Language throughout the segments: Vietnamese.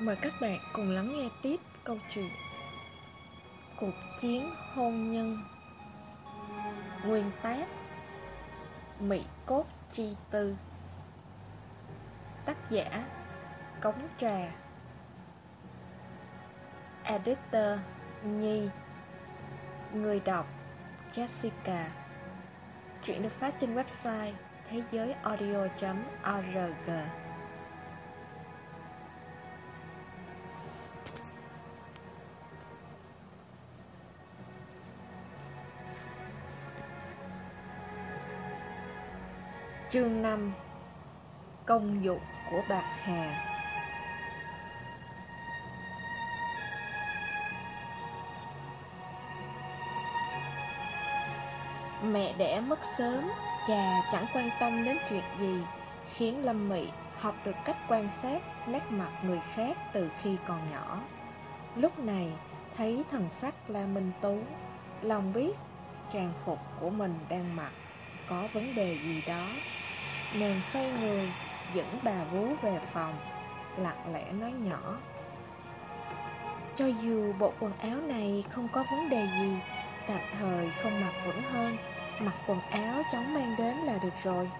Mời các bạn cùng lắng nghe tiếp câu chuyện Cuộc chiến hôn nhân. Nguyên tác, Mỹ cốt chi tư. Tác giả, Cống trà. Editor, Nhi. Người đọc, Jessica. Chuyện được phát trên website thế giới audio.org Chương 5 Công dụng của bạc hà. Mẹ đẻ mất sớm, cha chẳng quan tâm đến chuyện gì Khiến Lâm Mị học được cách quan sát nét mặt người khác từ khi còn nhỏ. Lúc này thấy thần sắc La Minh Tú Lòng biết trang phục của mình đang mặc có vấn đề gì đó. Nàng xoay người, Dẫn bà vú về phòng, Lặng lẽ nói nhỏ. Cho dù bộ quần áo này không có vấn đề gì, Tạm thời không mặc vẫn hơn, Mặc quần áo chóng mang đến là được rồi.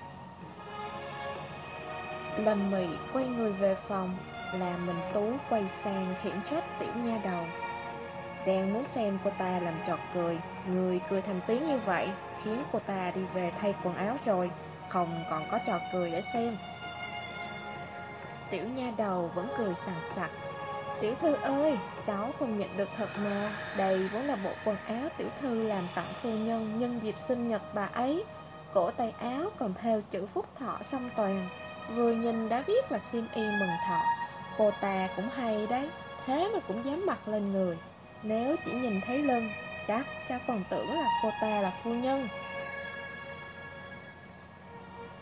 Lâm Mị quay người về phòng, Là mình Tú quay sang khiển trách tiểu nha đầu. Đang muốn xem cô ta làm trọt cười Người cười thành tiếng như vậy Khiến cô ta đi về thay quần áo rồi Không còn có trò cười để xem. Tiểu nha đầu vẫn cười sẵn sặc. Tiểu thư ơi, cháu không nhận được thật mà Đây vốn là bộ quần áo tiểu thư làm tặng phu nhân nhân dịp sinh nhật bà ấy. Cổ tay áo còn theo chữ phúc thọ song toàn Vừa nhìn đã biết là xiêm y mừng thọ. Cô ta cũng hay đấy Thế mà cũng dám mặc lên người. Nếu chỉ nhìn thấy lưng Chắc cha còn tưởng là cô ta là phu nhân.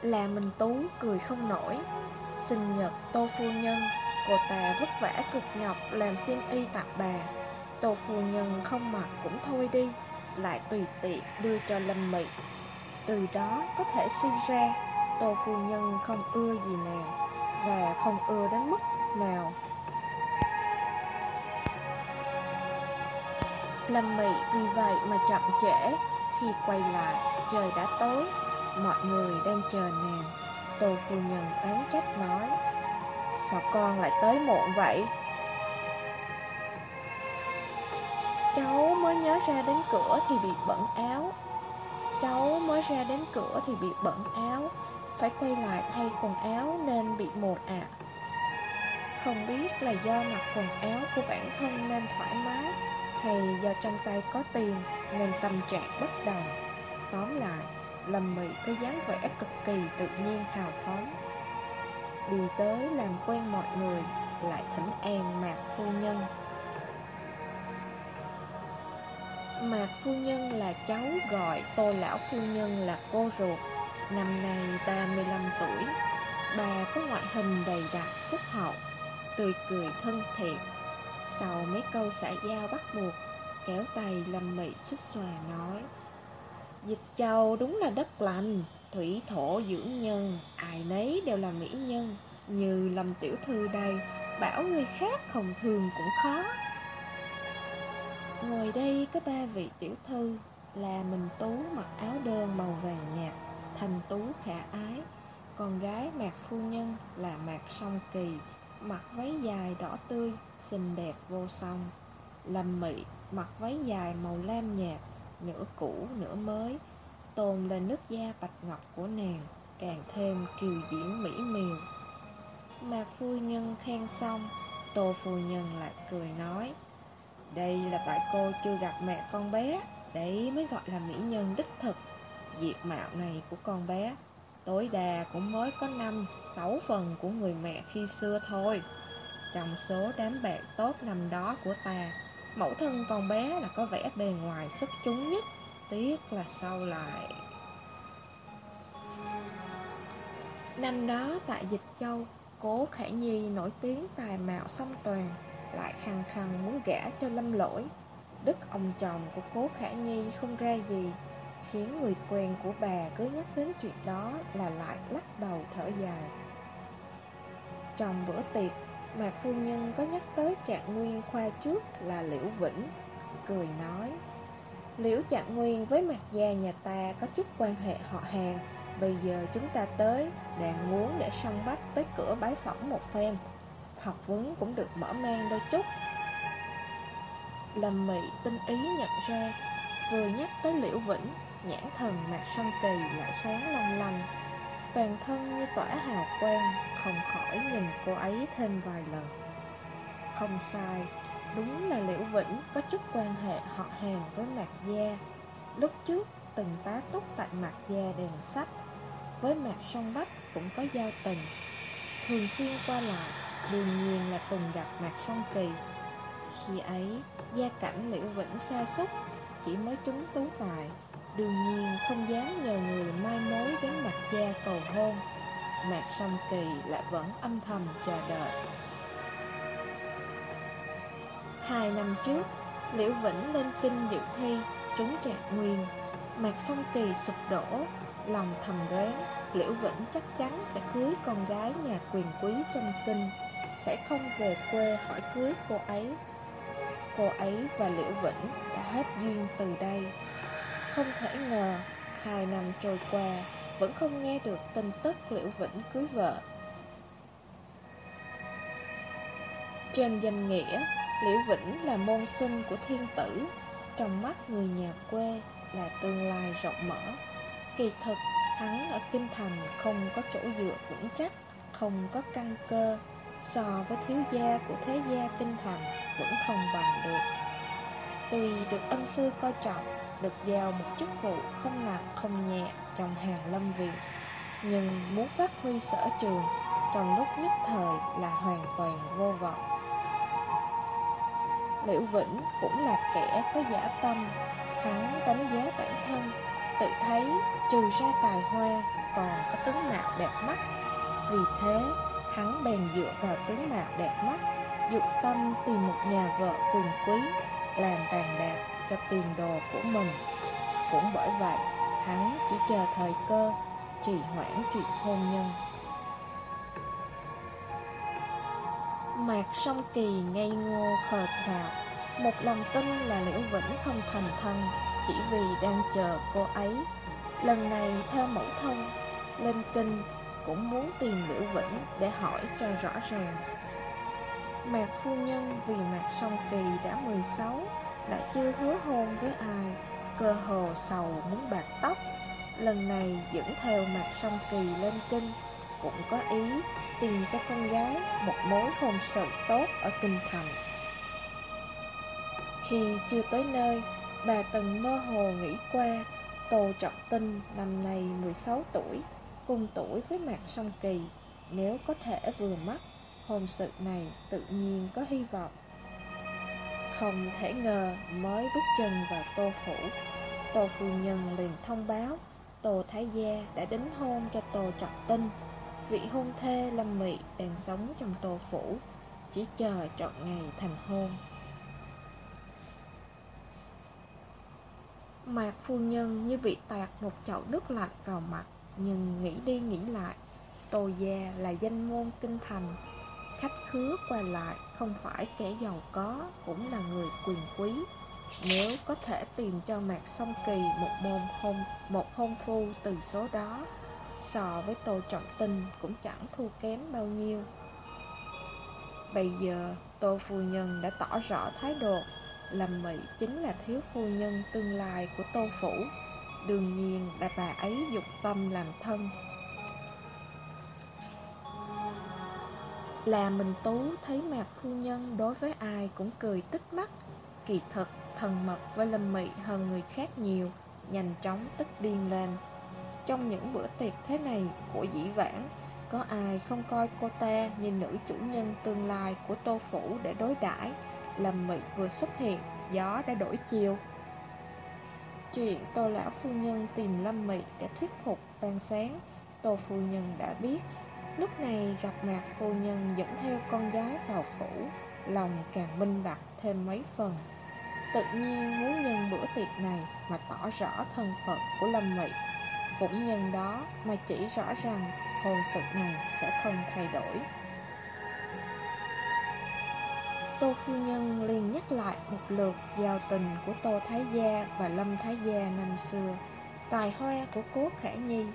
Là mình Tú cười không nổi. Sinh nhật Tô Phu Nhân, Cô ta vất vả cực nhọc làm xiêm y tặng bà. Tô Phu Nhân không mặc cũng thôi đi, Lại tùy tiện đưa cho Lâm Mị. Từ đó có thể suy ra, Tô Phu Nhân không ưa gì nào Và không ưa đến mức nào. Lâm Mị vì vậy mà chậm trễ. Khi quay lại, trời đã tối. Mọi người đang chờ nàng. Tô phu nhân án trách nói, Sao con lại tới muộn vậy? Cháu mới nhớ ra đến cửa thì bị bẩn áo. Cháu mới ra đến cửa thì bị bẩn áo. Phải quay lại thay quần áo nên bị một ạ. Không biết là do mặc quần áo của bản thân nên thoải mái. Hay do trong tay có tiền nên tâm trạng bất đồng. Tóm lại, Lâm Mị có dáng vẻ cực kỳ tự nhiên, hào phóng. Đi tới làm quen mọi người, Lại thỉnh an Mạc Phu Nhân. Mạc Phu Nhân là cháu gọi Tô Lão Phu Nhân là cô ruột, Năm nay 35 tuổi. Bà có ngoại hình đầy đặn, phúc hậu, Tươi cười thân thiện. Sau mấy câu xã giao bắt buộc, Kéo tay Lâm Mị xích xòa nói, Dịch châu đúng là đất lành, Thủy thổ dưỡng nhân, Ai nấy đều là mỹ nhân. Như Lâm Tiểu Thư đây, Bảo người khác không thường cũng khó. Ngồi đây có ba vị tiểu thư, Là Mình Tú mặc áo đơn màu vàng nhạt thành Tú khả ái, Con gái Mạc Phu Nhân là Mạc Song Kỳ, Mặc váy dài đỏ tươi. Xinh đẹp vô song. Lâm Mị, mặc váy dài màu lam nhạt, nửa cũ, nửa mới, Tôn lên nước da bạch ngọc của nàng, Càng thêm kiều diễm mỹ miều. Mạc phu nhân khen xong, Tô phu nhân lại cười nói, Đây là tại cô chưa gặp mẹ con bé, Đấy mới gọi là mỹ nhân đích thực. Diệt mạo này của con bé, Tối đa cũng mới có năm, sáu phần của người mẹ khi xưa thôi. Trong số đám bạn tốt năm đó của ta. Mẫu thân con bé là có vẻ bề ngoài xuất chúng nhất. Tiếc là sau lại. Năm đó tại Dịch Châu, Cố Khải Nhi nổi tiếng tài mạo song toàn, Lại khăng khăng muốn gả cho lâm lỗi. Đức ông chồng của Cố Khải Nhi không ra gì, Khiến người quen của bà cứ nhắc đến chuyện đó là lại lắc đầu thở dài. Trong bữa tiệc mà phu nhân có nhắc tới trạng nguyên khoa trước là Liễu Vĩnh, Cười nói, Liễu trạng nguyên với mặt gia nhà ta có chút quan hệ họ hàng. Bây giờ chúng ta tới, Đang muốn để song bách tới cửa bái phỏng một phen. Học vấn cũng được mở mang đôi chút. Lâm Mị tinh ý nhận ra, Vừa nhắc tới Liễu Vĩnh, Nhãn thần mặt song kỳ lại sáng long lanh. Toàn thân như tỏa hào quang Không khỏi nhìn cô ấy thêm vài lần. Không sai Đúng là Liễu Vĩnh có chút quan hệ họ hàng với Mạc Gia. Lúc trước từng tá túc tại Mạc Gia đèn sách Với Mạc Sông Bách cũng có giao tình. Thường xuyên qua lại Đương nhiên là từng gặp Mạc Sông Kỳ. Khi ấy, gia cảnh Liễu Vĩnh xa xúc Chỉ mới trúng tú tài. Đương nhiên không dám nhờ người mai mối đến mặt gia cầu hôn. Mạc Song Kỳ lại vẫn âm thầm chờ đợi. Hai năm trước, Liễu Vĩnh lên kinh dự thi, trúng trạng nguyên. Mạc Song Kỳ sụp đổ, lòng thầm đoán Liễu Vĩnh chắc chắn sẽ cưới con gái nhà quyền quý trong kinh Sẽ không về quê hỏi cưới cô ấy. Cô ấy và Liễu Vĩnh đã hết duyên từ đây không thể ngờ, hai năm trôi qua, vẫn không nghe được tin tức Liễu Vĩnh cưới vợ. Trên danh nghĩa, Liễu Vĩnh là môn sinh của thiên tử, trong mắt người nhà quê là tương lai rộng mở. Kỳ thực, hắn ở Kinh Thành không có chỗ dựa vững chắc, không có căn cơ, so với thiếu gia của thế gia Kinh Thành vẫn không bằng được. Tuy được ân sư coi trọng, được giao một chức vụ không nặng, không nhẹ trong hàng lâm viện. Nhưng muốn phát huy sở trường, trong lúc nhất thời là hoàn toàn vô vọng. Liễu Vĩnh cũng là kẻ có giả tâm, Hắn đánh giá bản thân, Tự thấy trừ ra tài hoa còn có tướng mạo đẹp mắt. Vì thế, hắn bèn dựa vào tướng mạo đẹp mắt, Dụng tâm tìm một nhà vợ quyền quý, Làm bàn đạp cho tiền đồ của mình. Cũng bởi vậy, hắn chỉ chờ thời cơ, trì hoãn chuyện hôn nhân. Mạc song kỳ ngây ngô khờ khạo Một lòng tin là Liễu Vĩnh không thành thân Chỉ vì đang chờ cô ấy. Lần này theo mẫu thân Lên kinh cũng muốn tìm Liễu Vĩnh để hỏi cho rõ ràng. Mạc phu nhân vì Mạc song kỳ đã 16 đã chưa hứa hôn với ai, Cơ hồ sầu muốn bạc tóc. Lần này dẫn theo mặt song kỳ lên kinh, Cũng có ý tìm cho con gái một mối hôn sự tốt ở kinh thành. Khi chưa tới nơi, Bà từng mơ hồ nghĩ qua, Tô Trọng Tinh năm nay 16 tuổi, Cùng tuổi với Mạc Song Kỳ, Nếu có thể vừa mắt, Hôn sự này tự nhiên có hy vọng không thể ngờ mới bước chân vào tô phủ. Tô phu nhân liền thông báo, Tô Thái Gia đã đính hôn cho Tô Trọng Tinh. Vị hôn thê Lâm Mị đang sống trong tô phủ. Chỉ chờ chọn ngày thành hôn. Mạc phu nhân như bị tạt một chậu nước lạnh vào mặt, Nhưng nghĩ đi nghĩ lại, Tô Gia là danh môn kinh thành Khách khứa qua lại, không phải kẻ giàu có Cũng là người quyền quý. Nếu có thể tìm cho Mạc Song Kỳ một môn hôn, một hôn phu từ số đó, So với Tô Trọng Tinh cũng chẳng thua kém bao nhiêu. Bây giờ, Tô Phu Nhân đã tỏ rõ thái độ, Lâm Mỹ chính là thiếu phu nhân tương lai của Tô Phủ. Đương nhiên là bà ấy dục tâm làm thân. Là mình Tú thấy Mạc Phu Nhân đối với ai cũng cười tích mắt. Kỳ thật, thần mật với Lâm Mị hơn người khác nhiều Nhanh chóng tức điên lên. Trong những bữa tiệc thế này của dĩ vãng Có ai không coi cô ta như nữ chủ nhân tương lai của Tô Phủ để đối đãi? Lâm Mị vừa xuất hiện, gió đã đổi chiều. Chuyện Tô Lão Phu Nhân tìm Lâm Mị để thuyết phục ban sáng Tô Phu Nhân đã biết. Lúc này gặp mặt phu nhân dẫn theo con gái vào phủ Lòng càng minh bạch thêm mấy phần. Tự nhiên muốn nhân bữa tiệc này mà tỏ rõ thân phận của Lâm Mị. Cũng nhân đó mà chỉ rõ rằng hôn sự này sẽ không thay đổi. Tô Phu Nhân liền nhắc lại một lượt giao tình của Tô Thái Gia và Lâm Thái Gia năm xưa, tài hoa của Cố Khả Nhi.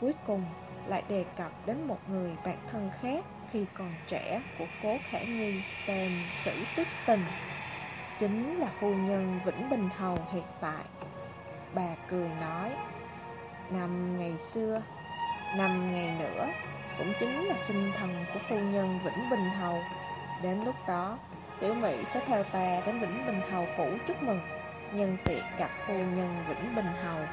Cuối cùng lại đề cập đến một người bạn thân khác khi còn trẻ của Cố Khả Nhi tên Sử Tức Tình. Chính là phu nhân Vĩnh Bình Hầu hiện tại. Bà cười nói, năm ngày xưa, năm ngày nữa, cũng chính là sinh thần của phu nhân Vĩnh Bình Hầu. Đến lúc đó, Tiểu Mỹ sẽ theo ta đến Vĩnh Bình Hầu Phủ chúc mừng Nhân tiện gặp phu nhân Vĩnh Bình Hầu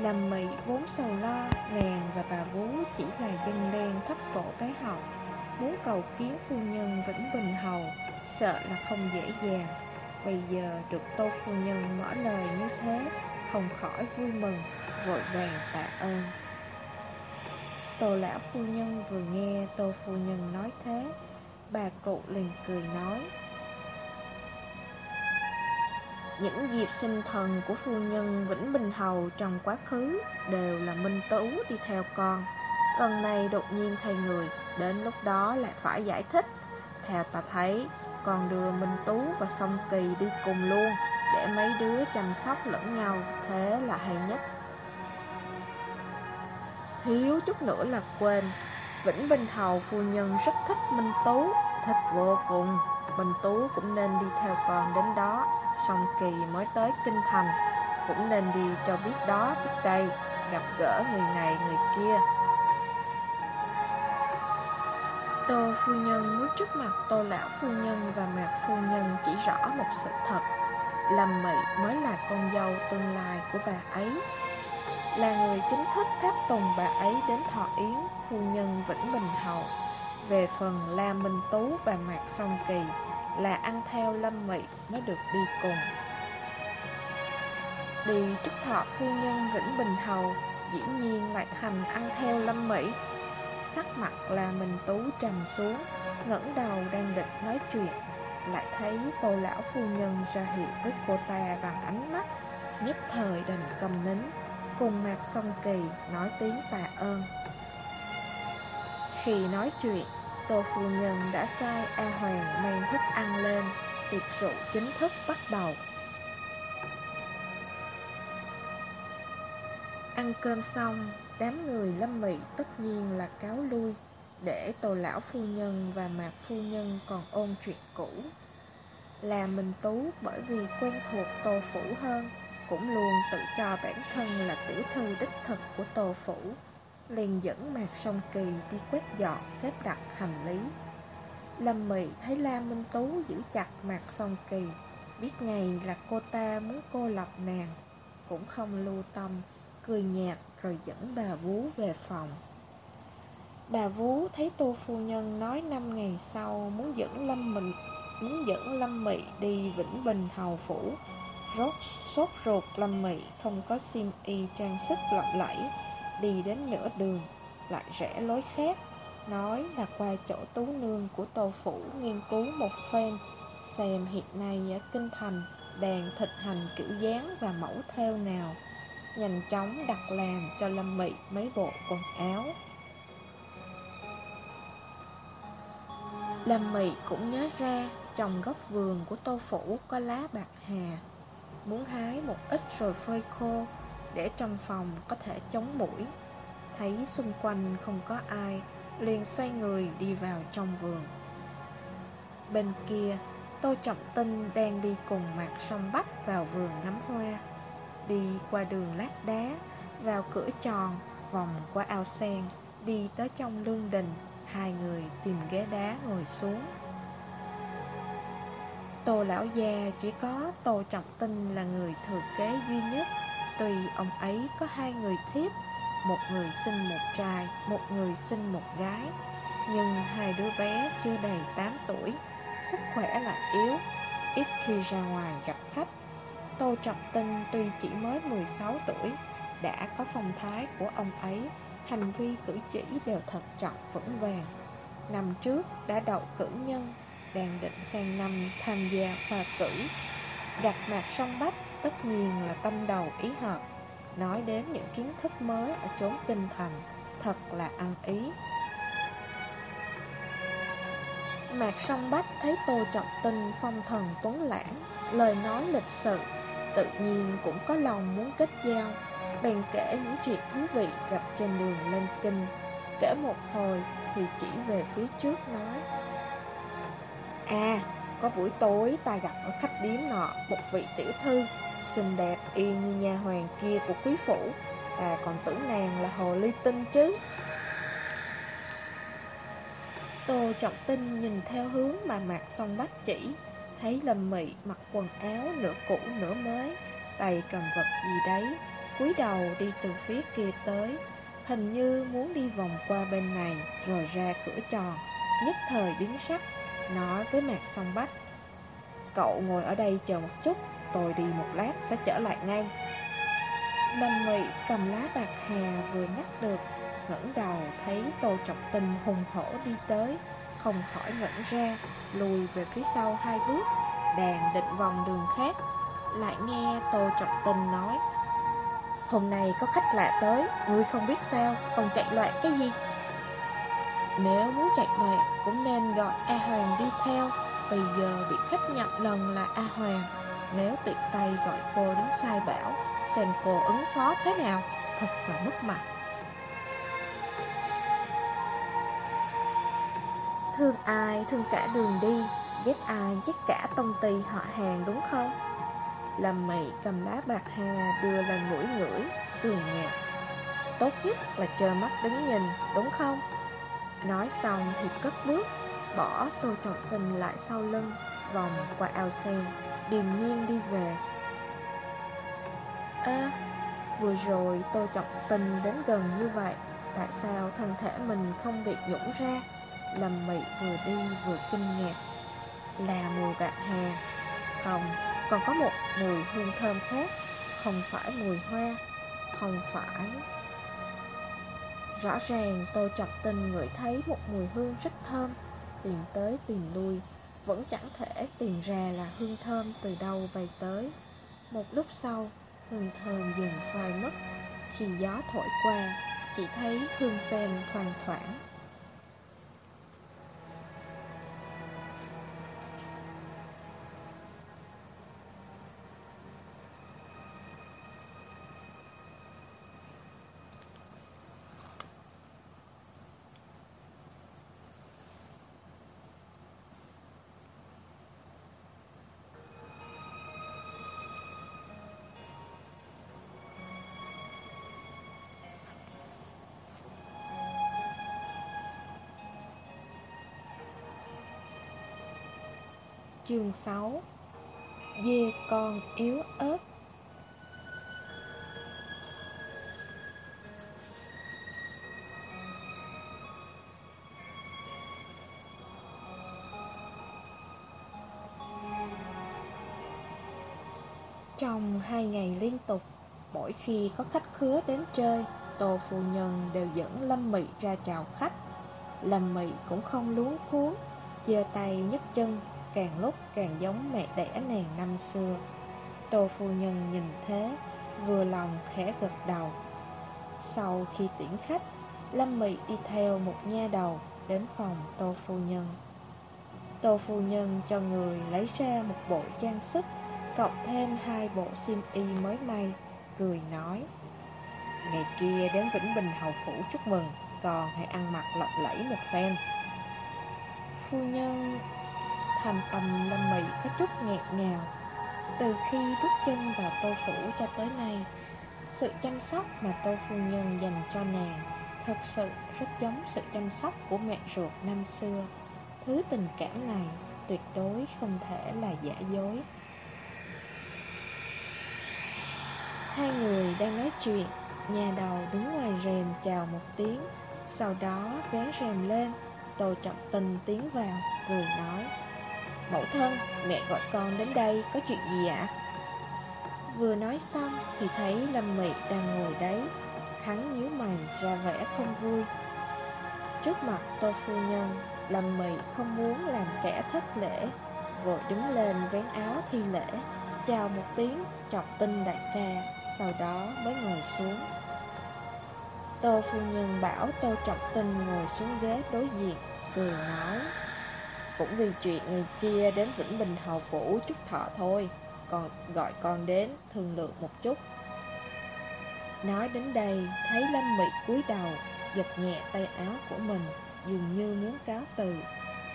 Lâm Mỹ vốn sầu lo Nàng và bà Vú chỉ là dân đen thấp cổ cái học Muốn cầu kiến phu nhân Vĩnh Bình Hầu, Sợ là không dễ dàng. Bây giờ được Tô Phu Nhân mở lời như thế, Không khỏi vui mừng, Vội vàng tạ ơn. Tô Lão Phu Nhân vừa nghe Tô Phu Nhân nói thế, Bà cụ liền cười nói những dịp sinh thần của phu nhân Vĩnh Bình Hầu trong quá khứ Đều là Minh Tú đi theo con. Lần này đột nhiên thay người Đến lúc đó lại phải giải thích. Theo ta thấy Còn đưa Minh Tú và Song Kỳ đi cùng luôn Để mấy đứa chăm sóc lẫn nhau, Thế là hay nhất. Thiếu chút nữa là quên, Vĩnh Bình Hầu phu nhân rất thích Minh Tú, Thích vô cùng. Minh Tú cũng nên đi theo con đến đó. Song Kỳ mới tới Kinh Thành, Cũng nên đi cho biết đó, biết đây, Gặp gỡ người này, người kia Tô phu nhân muốn trước mặt Tô lão phu nhân và Mạc phu nhân chỉ rõ một sự thật Lâm Mị mới là con dâu tương lai của bà ấy là người chính thức tháp tùng bà ấy đến thọ yến, phu nhân Vĩnh Bình Hầu. Về phần La Minh Tú và Mạc Song Kỳ là ăn theo Lâm Mị mới được đi cùng. Đi trước thọ phu nhân Vĩnh Bình Hầu dĩ nhiên lại thành ăn theo Lâm Mỹ. Sắc mặt là mình Tú trầm xuống, ngẩng đầu đang định nói chuyện, lại thấy tô lão phu nhân ra hiệu với cô ta bằng ánh mắt, nhất thời đành cầm nín cùng Mạc Song Kỳ nói tiếng tạ ơn. Khi nói chuyện, Tô Phu Nhân đã sai A Hoàng mang thức ăn lên, tiệc rượu chính thức bắt đầu. Ăn cơm xong, đám người lâm mị tất nhiên là cáo lui, để Tô Lão Phu Nhân và Mạc Phu Nhân còn ôn chuyện cũ. Là mình tú bởi vì quen thuộc Tô Phủ hơn, cũng luôn tự cho bản thân là tiểu thư đích thực của Tô Phủ liền dẫn Mạc Song Kỳ đi quét dọn, xếp đặt hành lý. Lâm Mị thấy La Minh Tú giữ chặt Mạc Song Kỳ, Biết ngay là cô ta muốn cô lập nàng, Cũng không lưu tâm, Cười nhạt rồi dẫn bà Vú về phòng. Bà Vú thấy Tô Phu Nhân nói năm ngày sau muốn dẫn Lâm Mị, muốn dẫn Lâm Mị đi Vĩnh Bình Hầu Phủ. Rốt sốt ruột, Lâm Mị không có sim y trang sức lộng lẫy. Đi đến nửa đường, Lại rẽ lối khác, Nói là qua chỗ tú nương của Tô Phủ nghiên cứu một phen, Xem hiện nay ở Kinh Thành Đàn thực hành kiểu dáng và mẫu theo nào, Nhanh chóng đặt làm cho Lâm Mị mấy bộ quần áo. Lâm Mị cũng nhớ ra Trong góc vườn của Tô Phủ có lá bạc hà, Muốn hái một ít rồi phơi khô để trong phòng có thể chống mũi. Thấy xung quanh không có ai, Liền xoay người đi vào trong vườn. Bên kia, Tô Trọng Tinh đang đi cùng mặt sông Bắc vào vườn ngắm hoa. Đi qua đường lát đá, Vào cửa tròn, Vòng qua ao sen, Đi tới trong lương đình, Hai người tìm ghế đá ngồi xuống. Tô lão già chỉ có Tô Trọng Tinh là người thừa kế duy nhất. Tuy ông ấy có hai người thiếp Một người sinh một trai, một người sinh một gái. Nhưng hai đứa bé chưa đầy 8 tuổi Sức khỏe là yếu Ít khi ra ngoài gặp khách. Tô Trọng Tinh tuy chỉ mới 16 tuổi Đã có phong thái của ông ấy Hành vi cử chỉ đều thật trọng vững vàng. Năm trước đã đậu cử nhân đang định sang năm tham gia khoa cử. Gặp mặt song bách tất nhiên là tâm đầu ý hợp, nói đến những kiến thức mới ở chốn kinh thành, thật là ăn ý. Mạc song bách thấy Tô Trọng Tinh phong thần tuấn lãng Lời nói lịch sự Tự nhiên cũng có lòng muốn kết giao Bèn kể những chuyện thú vị gặp trên đường lên kinh Kể một hồi thì chỉ về phía trước nói À, có buổi tối ta gặp ở khách điếm nọ Một vị tiểu thư Xinh đẹp y như nhà hoàng kia của quý phủ. À còn tưởng nàng là hồ ly tinh chứ. Tô Trọng Tinh nhìn theo hướng mà Mạc Song Bách chỉ, Thấy Lâm Mị mặc quần áo nửa cũ nửa mới, Tay cầm vật gì đấy, cúi đầu đi từ phía kia tới. Hình như muốn đi vòng qua bên này, Rồi ra cửa tròn Nhất thời biến sắc, Nói với Mạc Song Bách, Cậu ngồi ở đây chờ một chút. Tôi đi một lát sẽ trở lại ngay Lâm Ngụy cầm lá bạc hà vừa ngắt được ngẩng đầu thấy Tô Trọng Tình hùng hổ đi tới, không khỏi ngẩn ra, lùi về phía sau hai bước, đàn định vòng đường khác. Lại nghe Tô Trọng Tình nói, Hôm nay có khách lạ tới, ngươi không biết sao, còn chạy loạn cái gì? Nếu muốn chạy loạn, cũng nên gọi A Hoàng đi theo, bây giờ bị khách nhận lần là A Hoàng. Nếu tiện tay gọi cô đến sai bảo, xem cô ứng phó thế nào, thật là mất mặt. Thương ai thương cả đường đi Ghét ai ghét cả tông tì họ hàng đúng không? Lâm mị cầm lá bạc hà đưa lên mũi ngửi Cười nhạt. Tốt nhất là chờ mắt đứng nhìn đúng không? Nói xong thì cất bước Bỏ tô trọng tình lại sau lưng Vòng qua ao sen. Điềm nhiên đi về. À Vừa rồi tôi trọng tình đến gần như vậy Tại sao thân thể mình không bị nhũng ra? Lầm Mị vừa đi vừa kinh ngạc. Là mùi bạc hà Không, còn có một mùi hương thơm khác Không phải mùi hoa Không phải. Rõ ràng tôi chọc tình ngửi thấy một mùi hương rất thơm Tìm tới tìm lui. Vẫn chẳng thể tìm ra là hương thơm từ đâu bay tới. Một lúc sau, Hương thơm dần phai mất. Khi gió thổi qua, Chỉ thấy hương sen thoang thoảng. Chương 6 Dê con yếu ớt Trong hai ngày liên tục, mỗi khi có khách khứa đến chơi, Tô Phu Nhân đều dẫn Lâm Mị ra chào khách. Lâm Mị cũng không luống cuốn, giơ tay nhấc chân càng lúc càng giống mẹ đẻ nàng năm xưa. Tô phu nhân nhìn thế, vừa lòng khẽ gật đầu. Sau khi tiễn khách, Lâm Mị đi theo một nha đầu đến phòng Tô phu nhân. Tô phu nhân cho người lấy ra một bộ trang sức, cộng thêm hai bộ xiêm y mới may, cười nói. Ngày kia đến Vĩnh Bình Hầu Phủ chúc mừng, còn hãy ăn mặc lộng lẫy một phen. Phu nhân Thành âm Lâm Mị có chút nghẹt ngào. Từ khi bước chân vào tô phủ cho tới nay, Sự chăm sóc mà tô phu nhân dành cho nàng Thật sự rất giống sự chăm sóc của mẹ ruột năm xưa. Thứ tình cảm này tuyệt đối không thể là giả dối. Hai người đang nói chuyện, Nhà đầu đứng ngoài rèm chào một tiếng, Sau đó vén rèm lên, Tô Trọng Tình tiến vào, Cười nói. Mẫu thân, mẹ gọi con đến đây có chuyện gì ạ? Vừa nói xong thì thấy Lâm Mị đang ngồi đấy. Hắn nhíu mày ra vẻ không vui. Trước mặt Tô Phu Nhân Lâm Mị không muốn làm kẻ thất lễ. Vội đứng lên vén áo thi lễ Chào một tiếng chọc tinh đại ca Sau đó mới ngồi xuống. Tô Phu Nhân bảo Tô Trọng Tinh ngồi xuống ghế đối diện Cười nói. Cũng vì chuyện người kia đến Vĩnh Bình Hầu Phủ chúc thọ thôi, Còn gọi con đến thương lượng một chút. Nói đến đây, Thấy Lâm Mị cúi đầu, Giật nhẹ tay áo của mình, Dường như muốn cáo từ.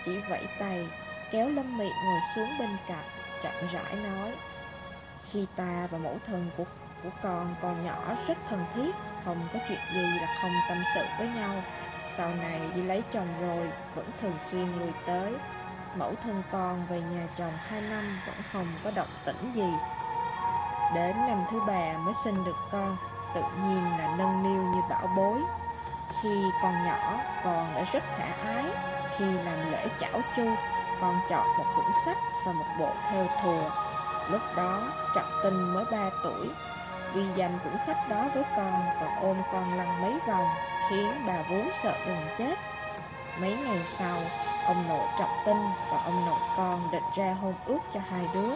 Chỉ vẫy tay, Kéo Lâm Mị ngồi xuống bên cạnh, Chậm rãi nói, Khi ta và mẫu thân của của con còn nhỏ rất thân thiết, Không có chuyện gì là không tâm sự với nhau. Sau này đi lấy chồng rồi, Vẫn thường xuyên lui tới. Mẫu thân con về nhà chồng hai năm Vẫn không có động tĩnh gì. Đến năm thứ ba mới sinh được con, Tự nhiên là nâng niu như bảo bối. Khi con nhỏ, Con đã rất khả ái. Khi làm lễ chảo chu, Con chọn một quyển sách và một bộ theo thùa. Lúc đó, Trọng Tinh mới 3 tuổi. Vì dành quyển sách đó với con, Còn ôm con lăn mấy vòng. Khiến bà vú sợ gần chết. Mấy ngày sau, Ông nội Trọng Tinh và ông nội con định ra hôn ước cho hai đứa.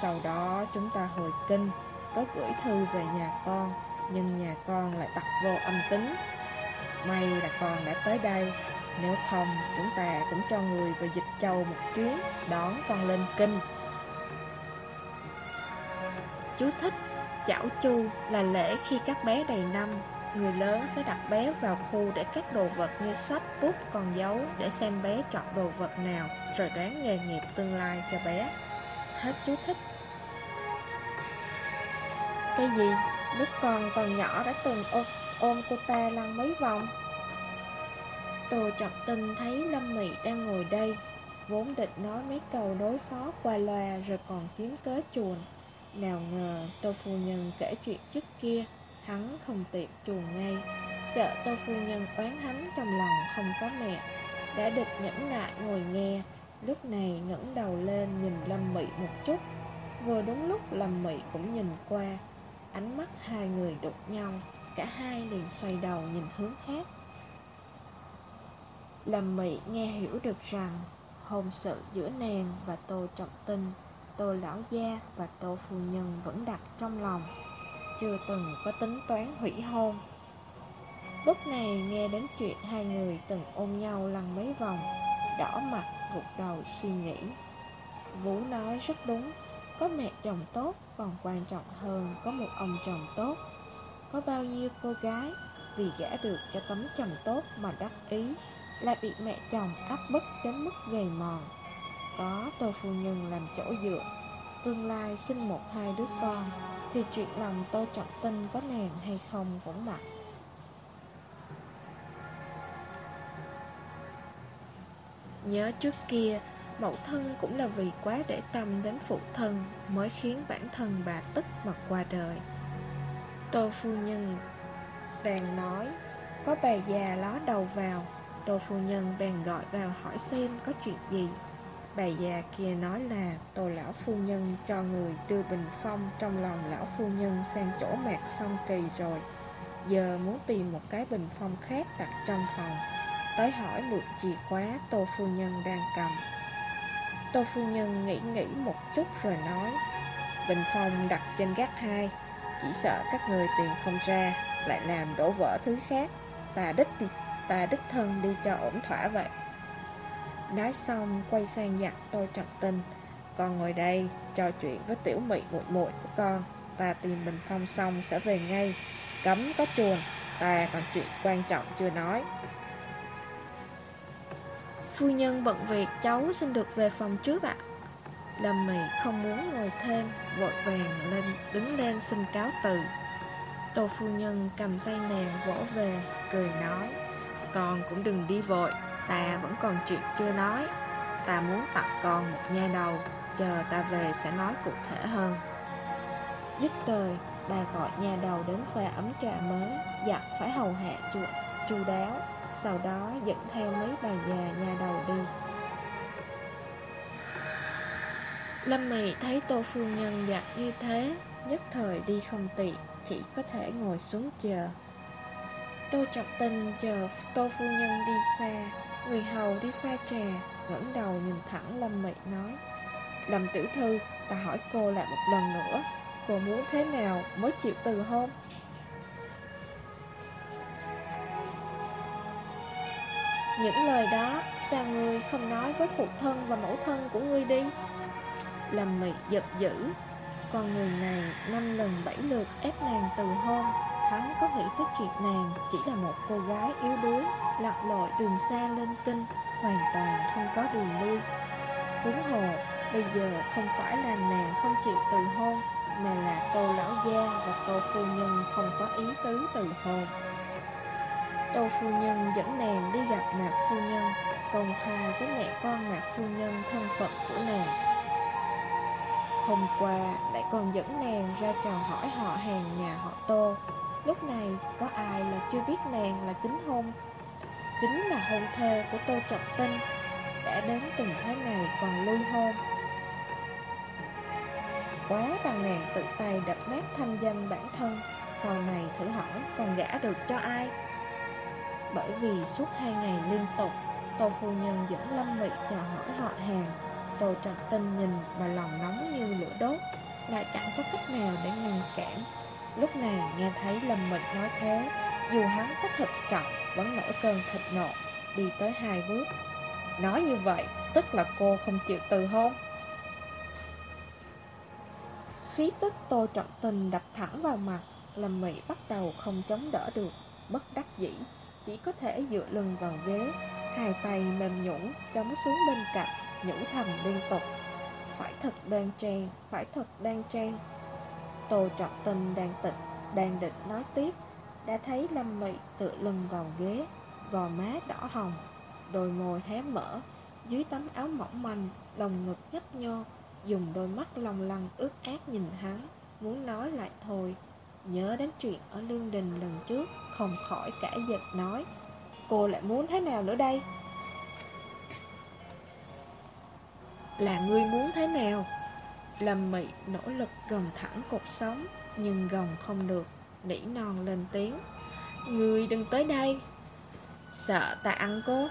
Sau đó, chúng ta hồi kinh, Có gửi thư về nhà con, Nhưng nhà con lại đặt vô âm tính. May là con đã tới đây, Nếu không, chúng ta cũng cho người về dịch châu một chuyến, Đón con lên kinh. Chú thích, Chảo chu là lễ khi các bé đầy năm. Người lớn sẽ đặt bé vào khu để các đồ vật như sách, bút, con dấu để xem bé chọn đồ vật nào rồi đoán nghề nghiệp tương lai cho bé. Hết chú thích. Cái gì? Lúc con còn nhỏ đã từng ôm, ôm cô ta lăn mấy vòng. Tô Trọng Tinh thấy Lâm Mị đang ngồi đây, vốn định nói mấy câu đối phó qua loa rồi còn kiếm cớ chuồn. Nào ngờ Tô Phu Nhân kể chuyện trước kia Hắn không tiện chuồn ngay. Sợ tô phu nhân oán hắn trong lòng không có mẹ, Đã địch nhẫn nại ngồi nghe. Lúc này ngẩng đầu lên nhìn Lâm Mị một chút. Vừa đúng lúc Lâm Mị cũng nhìn qua, Ánh mắt hai người đụng nhau, Cả hai liền xoay đầu nhìn hướng khác. Lâm Mị nghe hiểu được rằng, Hôn sự giữa nàng và Tô Trọng Tinh, Tô Lão Gia và Tô Phu Nhân vẫn đặt trong lòng chưa từng có tính toán hủy hôn. Lúc này nghe đến chuyện hai người từng ôm nhau lăn mấy vòng, đỏ mặt gục đầu suy nghĩ. Vũ nói rất đúng, có mẹ chồng tốt còn quan trọng hơn có một ông chồng tốt. Có bao nhiêu cô gái vì gã được cho tấm chồng tốt mà đắc ý, lại bị mẹ chồng áp bức đến mức gầy mòn. Có tô phu nhân làm chỗ dựa, tương lai sinh một hai đứa con thì chuyện lòng tôi Trọng tình có nàng hay không cũng mặc Nhớ trước kia, Mẫu thân cũng là vì quá để tâm đến phụ thân Mới khiến bản thân bà tức mà qua đời. Tô phu nhân bèn nói, Có bà già ló đầu vào. Tô phu nhân bèn gọi vào hỏi xem có chuyện gì. Bà già kia nói là tô lão phu nhân cho người đưa bình phong trong lòng lão phu nhân sang chỗ mạc song kỳ rồi. Giờ muốn tìm một cái bình phong khác đặt trong phòng. Tới hỏi mượn chìa khóa tô phu nhân đang cầm. Tô phu nhân nghĩ nghĩ một chút rồi nói, Bình phong đặt trên gác hai, Chỉ sợ các người tìm không ra, Lại làm đổ vỡ thứ khác Ta đích Ta đích thân đi cho ổn thỏa vậy Nói xong, quay sang dặn tôi trọng tình. Con ngồi đây, trò chuyện với tiểu mị muội muội của con. Ta tìm Bình Phong xong sẽ về ngay. Cấm có chuồng, Ta còn chuyện quan trọng chưa nói. Phu nhân bận việc, cháu xin được về phòng trước ạ. Lâm Mị không muốn ngồi thêm, Vội vàng lên, đứng lên xin cáo từ. Tô phu nhân cầm tay nàng vỗ về, Cười nói, Con cũng đừng đi vội. Ta vẫn còn chuyện chưa nói. Ta muốn tặng con một nha đầu. Chờ ta về sẽ nói cụ thể hơn. Dứt đời Bà gọi nhà đầu đến pha ấm trà mới. Dặn phải hầu hạ chu, chu đáo. Sau đó dẫn theo mấy bà già nhà đầu đi. Lâm Mị thấy Tô Phu Nhân dặn như thế Nhất thời đi không tiện Chỉ có thể ngồi xuống chờ. Tô Trọng Tình chờ Tô Phu Nhân đi xa. Người hầu đi pha trà, ngẩng đầu nhìn thẳng Lâm Mị nói, Lâm tiểu thư, Ta hỏi cô lại một lần nữa, Cô muốn thế nào mới chịu từ hôn? Những lời đó, Sao ngươi không nói với phụ thân và mẫu thân của ngươi đi? Lâm mị giật dữ, Con người này năm lần bảy lượt ép nàng từ hôn, Hắn có nghĩ tới chuyện nàng chỉ là một cô gái yếu đuối. Lặn lội đường xa lên kinh, Hoàn toàn không có đường lui. Huống hồ, Bây giờ không phải là nàng không chịu từ hôn, Mà là tô lão gia và tô phu nhân không có ý tứ từ hôn. Tô phu nhân dẫn nàng đi gặp mạc phu nhân, Công khai với mẹ con mạc phu nhân thân phận của nàng. Hôm qua, lại còn dẫn nàng ra chào hỏi họ hàng nhà họ Tô. Lúc này, có ai là chưa biết nàng là chính hôn? Chính là hôn thê của Tô Trọng Tinh, Đã đến tình thế này còn lui hôn. Quá bằng nàng tự tay đập nát thanh danh bản thân, Sau này thử hỏi còn gã được cho ai? Bởi vì suốt hai ngày liên tục, Tô phu nhân dẫn Lâm Mị chào hỏi họ hàng, Tô Trọng Tinh nhìn mà lòng nóng như lửa đốt, Lại chẳng có cách nào để ngăn cản. Lúc này nghe thấy Lâm Mị nói thế dù hắn có thật trọng Vẫn nổi cơn thịt nộ, Đi tới hai bước. Nói như vậy, Tức là cô không chịu từ hôn. Khí tức Tô Trọng Tình đập thẳng vào mặt, làm Mị bắt đầu không chống đỡ được, Bất đắc dĩ. Chỉ có thể dựa lưng vào ghế, Hai tay mềm nhũn chống xuống bên cạnh, Nhũ thầm liên tục. Phải thật đoan trang, Phải thật đoan trang. Tô Trọng Tình đang tịch, Đang định nói tiếp. Đã thấy Lâm Mị tựa lưng vào ghế, Gò má đỏ hồng, Đôi môi hé mở, Dưới tấm áo mỏng manh, lồng ngực nhấp nhô, Dùng đôi mắt long lăng ướt át nhìn hắn, Muốn nói lại thôi. Nhớ đến chuyện ở Lương Đình lần trước, Không khỏi cả giật nói, Cô lại muốn thế nào nữa đây? Là ngươi muốn thế nào? Lâm mị nỗ lực gần thẳng cột sống, Nhưng gồng không được. Nỉ non lên tiếng. Người đừng tới đây. Sợ ta ăn cô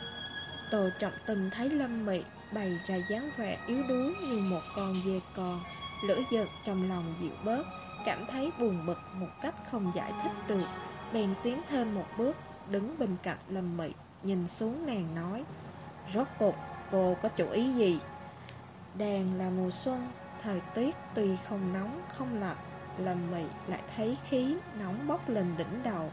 Tô trọng tình thấy Lâm mị Bày ra dáng vẻ yếu đuối như một con dê con, Lửa giật trong lòng dịu bớt, Cảm thấy buồn bực một cách không giải thích được. Bèn tiến thêm một bước, Đứng bên cạnh Lâm Mị, Nhìn xuống nàng nói, Rốt cục cô có chủ ý gì? Đàn là mùa xuân, Thời tiết tuy không nóng, không lạnh Lâm Mị lại thấy khí nóng bốc lên đỉnh đầu.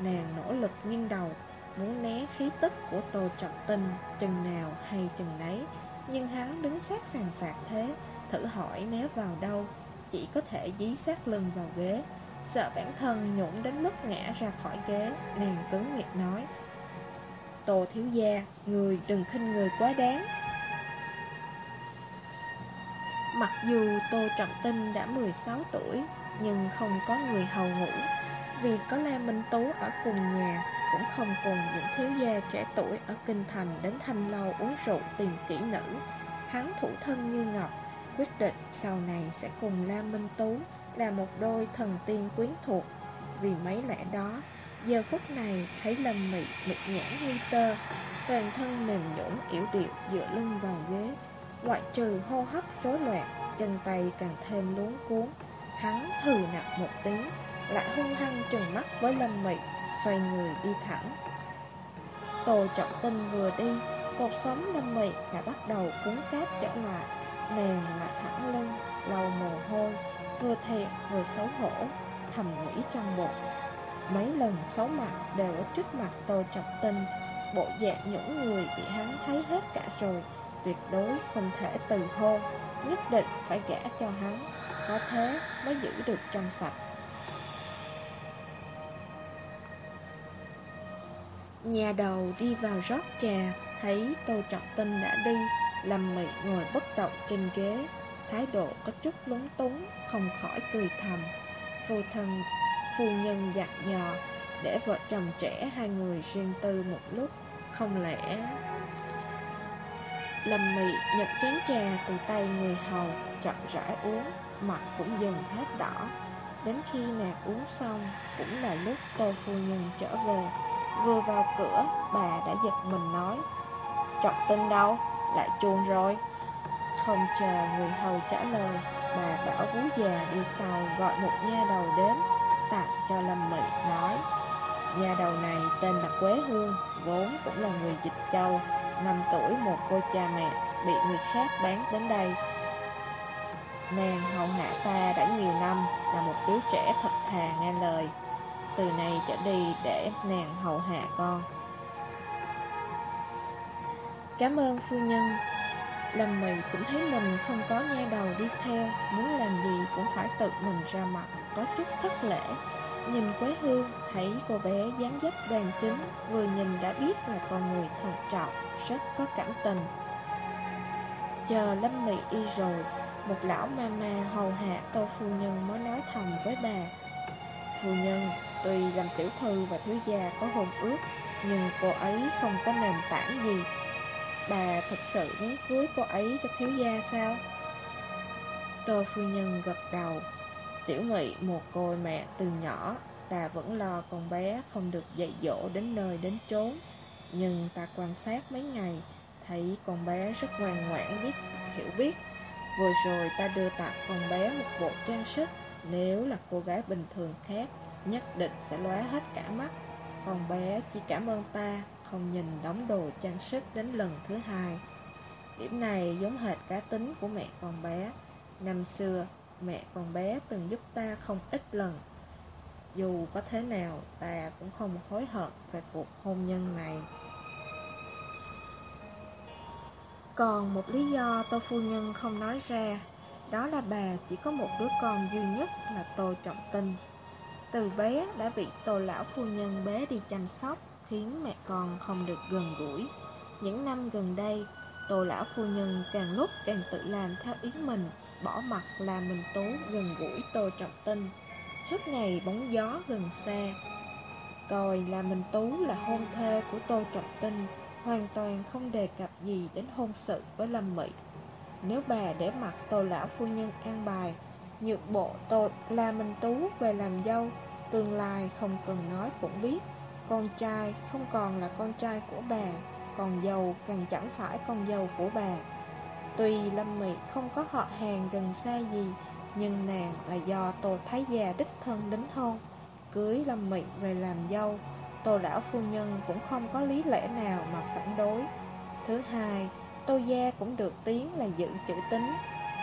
Nàng nỗ lực nghiêng đầu, Muốn né khí tức của Tô Trọng Tinh Chừng nào hay chừng nấy. Nhưng hắn đứng sát sàn sạc thế, Thử hỏi né vào đâu, Chỉ có thể dí sát lưng vào ghế. Sợ bản thân nhũng đến mức ngã ra khỏi ghế, Nàng cứng miệng nói. Tô thiếu gia, Người đừng khinh người quá đáng. Mặc dù Tô Trọng Tinh đã 16 tuổi nhưng không có người hầu ngủ. Vì có La Minh Tú ở cùng nhà, Cũng không cùng những thiếu gia trẻ tuổi Ở Kinh Thành đến thanh lâu uống rượu tìm kỹ nữ. Hắn thủ thân như ngọc, Quyết định sau này sẽ cùng La Minh Tú Là một đôi thần tiên quyến thuộc. Vì mấy lẽ đó, Giờ phút này thấy Lâm Mị mịt nhãn như tơ, Toàn thân mềm nhũn yếu điệu dựa lưng vào ghế. Ngoại trừ hô hấp rối loạn, Chân tay càng thêm luống cuốn. Hắn hừ nặng một tiếng, Lại hung hăng trừng mắt với Lâm Mị, Xoay người đi thẳng. Tô Trọng Tinh vừa đi Cột sống Lâm Mị đã bắt đầu cứng cáp trở lại Nàng lại thẳng lưng Lau mồ hôi, Vừa thẹn vừa xấu hổ, Thầm nghĩ trong bụng. Mấy lần xấu mặt đều ở trước mặt Tô Trọng Tinh, Bộ dạng những người bị hắn thấy hết cả rồi, Tuyệt đối không thể từ hôn, Nhất định phải gả cho hắn. Có thế mới giữ được trong sạch. Nhà đầu đi vào rót trà, Thấy Tô Trọng Tinh đã đi Làm Mị ngồi bất động trên ghế. Thái độ có chút lúng túng, Không khỏi cười thầm. Phu thân, Phu nhân dặn dò, Để vợ chồng trẻ hai người riêng tư một lúc, Không lẽ Lâm Mị nhận chén trà từ tay người hầu Chậm rãi uống. Mặt cũng dần hết đỏ. Đến khi nàng uống xong, Cũng là lúc tô phu nhân trở về. Vừa vào cửa, Bà đã giật mình nói, Trọng tinh đâu, Lại chuông rồi. Không chờ người hầu trả lời, Bà bảo vú già đi sau Gọi một nha đầu đến, Tặng cho Lâm Mị, nói Nhà đầu này tên là Quế Hương, Vốn cũng là người dịch châu. Năm tuổi một cô cha mẹ Bị người khác bán đến đây. Nàng hầu hạ ta đã nhiều năm, Là một đứa trẻ thật thà nghe lời. Từ nay trở đi để nàng hầu hạ con. Cảm ơn phu nhân. Lâm mì cũng thấy mình không có nha đầu đi theo, Muốn làm gì cũng phải tự mình ra mặt, Có chút thất lễ. Nhìn Quế Hương, thấy cô bé dáng dấp đoàn chính, Vừa nhìn đã biết là con người thận trọng, Rất có cảm tình. Chờ Lâm Mị đi rồi một lão mama hầu hạ tô phu nhân mới nói thầm với bà. Phu nhân, Tuy làm tiểu thư và thiếu gia có hôn ước, Nhưng cô ấy không có nền tảng gì. Bà thật sự muốn cưới cô ấy cho thiếu gia sao? Tô phu nhân gật đầu. Tiểu Mị một côi mẹ, từ nhỏ, Ta vẫn lo con bé không được dạy dỗ đến nơi đến chốn. Nhưng ta quan sát mấy ngày, Thấy con bé rất ngoan ngoãn biết, hiểu biết. Vừa rồi ta đưa tặng con bé một bộ trang sức. Nếu là cô gái bình thường khác, Nhất định sẽ lóe hết cả mắt. Con bé chỉ cảm ơn ta, Không nhìn đóng đồ trang sức đến lần thứ hai. Điểm này giống hệt cá tính của mẹ con bé. Năm xưa, Mẹ con bé từng giúp ta không ít lần. Dù có thế nào, Ta cũng không hối hận về cuộc hôn nhân này. Còn một lý do Tô Phu Nhân không nói ra, Đó là bà chỉ có một đứa con duy nhất là Tô Trọng Tinh Từ bé đã bị Tô Lão Phu Nhân bế đi chăm sóc, Khiến mẹ con không được gần gũi. Những năm gần đây, Tô Lão Phu Nhân càng lúc càng tự làm theo ý mình, Bỏ mặt là mình tố gần gũi Tô Trọng Tinh Suốt ngày bóng gió gần xa, Coi là mình Tú là hôn thê của Tô Trọng Tinh hoàn toàn không đề cập gì đến hôn sự với Lâm Mỹ. Nếu bà để mặt tô lão phu nhân an bài, nhược bộ tô là Minh Tú về làm dâu, tương lai không cần nói cũng biết, con trai không còn là con trai của bà, còn dâu càng chẳng phải con dâu của bà. Tuy Lâm Mỹ không có họ hàng gần xa gì, nhưng nàng là do Tô Thái Già đích thân đính hôn, cưới Lâm Mỹ về làm dâu, Tô lão phu nhân cũng không có lý lẽ nào mà phản đối. Thứ hai, Tô Gia cũng được tiếng là giữ chữ tính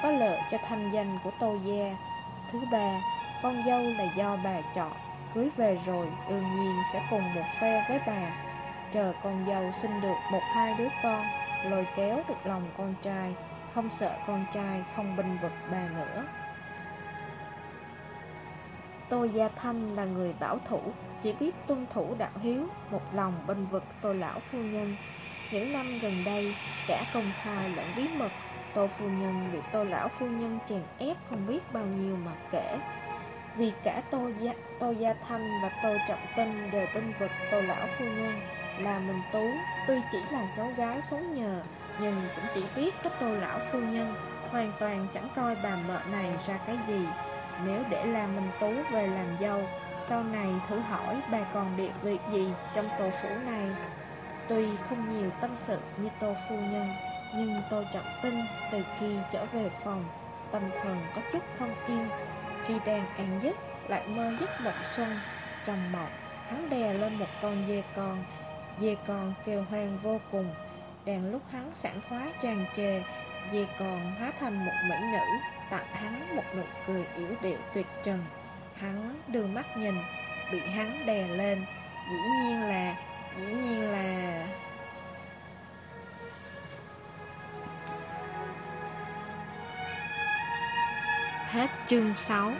Có lợi cho thanh danh của Tô Gia. Thứ ba, con dâu là do bà chọn Cưới về rồi đương nhiên sẽ cùng một phe với bà. Chờ con dâu sinh được một hai đứa con Lôi kéo được lòng con trai Không sợ con trai không binh vực bà nữa. Tô Gia Thanh là người bảo thủ chỉ biết tuân thủ đạo hiếu, một lòng bênh vực tô lão phu nhân. Những năm gần đây, cả công khai lẫn bí mật, tô phu nhân bị tô lão phu nhân chèn ép không biết bao nhiêu mà kể. Vì cả tô gia, tô gia thanh và tô trọng tinh đều bênh vực tô lão phu nhân là mình tú, tuy chỉ là cháu gái sống nhờ, nhưng cũng chỉ biết có tô lão phu nhân, hoàn toàn chẳng coi bà mợ này ra cái gì. Nếu để làm mình Tú về làm dâu sau này thử hỏi bà còn địa vị gì trong tô phủ này. Tuy không nhiều tâm sự như tô phu nhân, Nhưng tô trọng tin từ khi trở về phòng, Tâm thần có chút không yên. Khi đang an giấc, lại mơ giấc mộng xuân Trong mộng, hắn đè lên một con dê con. Dê con kêu hoang vô cùng, Đang lúc hắn sản khoái tràn trề, Dê con hóa thành một mỹ nữ, Tặng hắn một nụ cười yếu điệu tuyệt trần. Hắn đưa mắt nhìn, Bị hắn đè lên. Dĩ nhiên là, Dĩ nhiên là. Hết chương 6